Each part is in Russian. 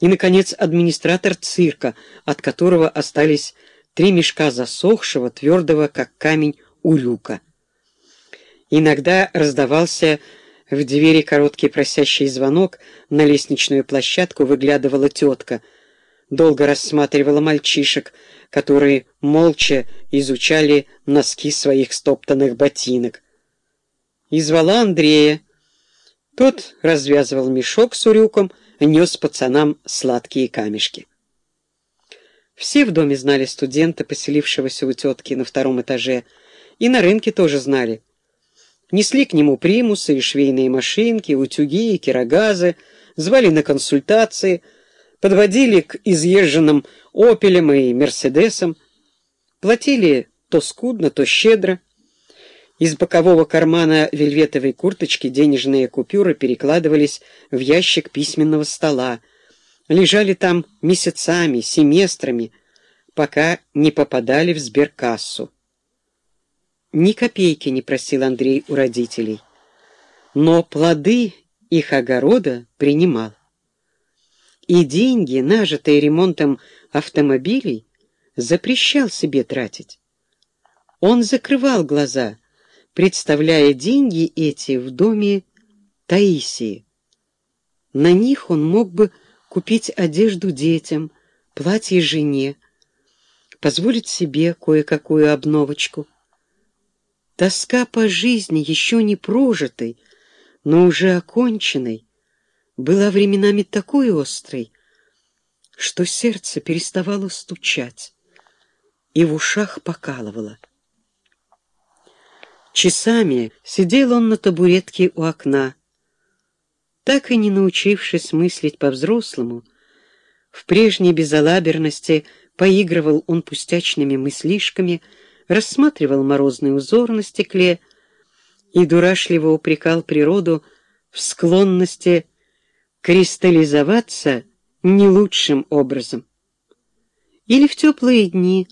и, наконец, администратор цирка, от которого остались три мешка засохшего, твердого, как камень, улюка. Иногда раздавался в двери короткий просящий звонок, на лестничную площадку выглядывала тетка, долго рассматривала мальчишек, которые молча изучали носки своих стоптанных ботинок. И звала Андрея. Тот развязывал мешок с урюком, нес пацанам сладкие камешки. Все в доме знали студента, поселившегося у тетки на втором этаже, и на рынке тоже знали. Несли к нему примусы и швейные машинки, утюги и кирогазы, звали на консультации, подводили к изъезженным «Опелям» и «Мерседесам», платили то скудно, то щедро. Из бокового кармана вельветовой курточки денежные купюры перекладывались в ящик письменного стола, лежали там месяцами, семестрами, пока не попадали в сберкассу. Ни копейки не просил Андрей у родителей, но плоды их огорода принимал. И деньги, нажитые ремонтом автомобилей, запрещал себе тратить. Он закрывал глаза, представляя деньги эти в доме Таисии. На них он мог бы купить одежду детям, платье жене, позволить себе кое-какую обновочку. Тоска по жизни, еще не прожитой, но уже оконченной, была временами такой острой, что сердце переставало стучать и в ушах покалывало. Часами сидел он на табуретке у окна, так и не научившись мыслить по-взрослому, в прежней безалаберности поигрывал он пустячными мыслишками, рассматривал морозный узор на стекле и дурашливо упрекал природу в склонности кристаллизоваться не лучшим образом. Или в теплые дни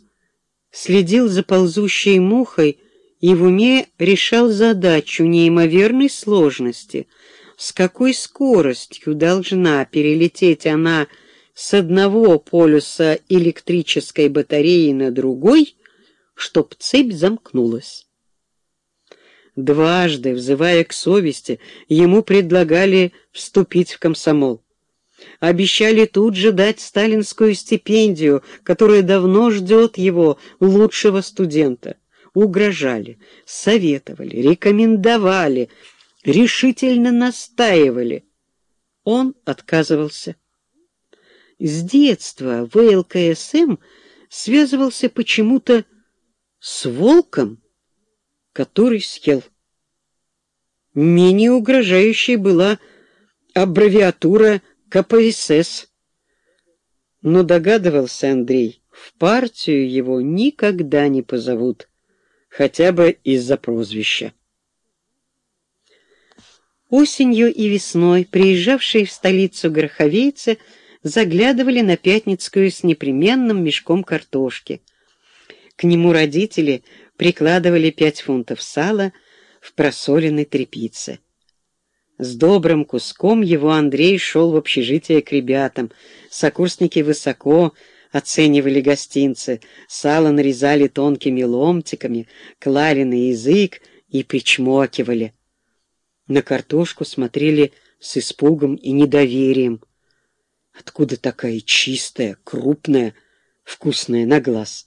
следил за ползущей мухой и в уме решал задачу неимоверной сложности, с какой скоростью должна перелететь она с одного полюса электрической батареи на другой, чтоб цепь замкнулась. Дважды, взывая к совести, ему предлагали вступить в комсомол. Обещали тут же дать сталинскую стипендию, которая давно ждет его, лучшего студента. Угрожали, советовали, рекомендовали, решительно настаивали. Он отказывался. С детства ВЛКСМ связывался почему-то с волком, который съел. Менее угрожающей была аббревиатура КПСС. Но догадывался Андрей, в партию его никогда не позовут, хотя бы из-за прозвища. Осенью и весной приезжавшие в столицу гроховейцы заглядывали на Пятницкую с непременным мешком картошки — к нему родители прикладывали пять фунтов сала в просоленной тряпице. С добрым куском его Андрей шел в общежитие к ребятам. Сокурсники высоко оценивали гостинцы, сало нарезали тонкими ломтиками, клали на язык и причмокивали. На картошку смотрели с испугом и недоверием. Откуда такая чистая, крупная, вкусная на глаз?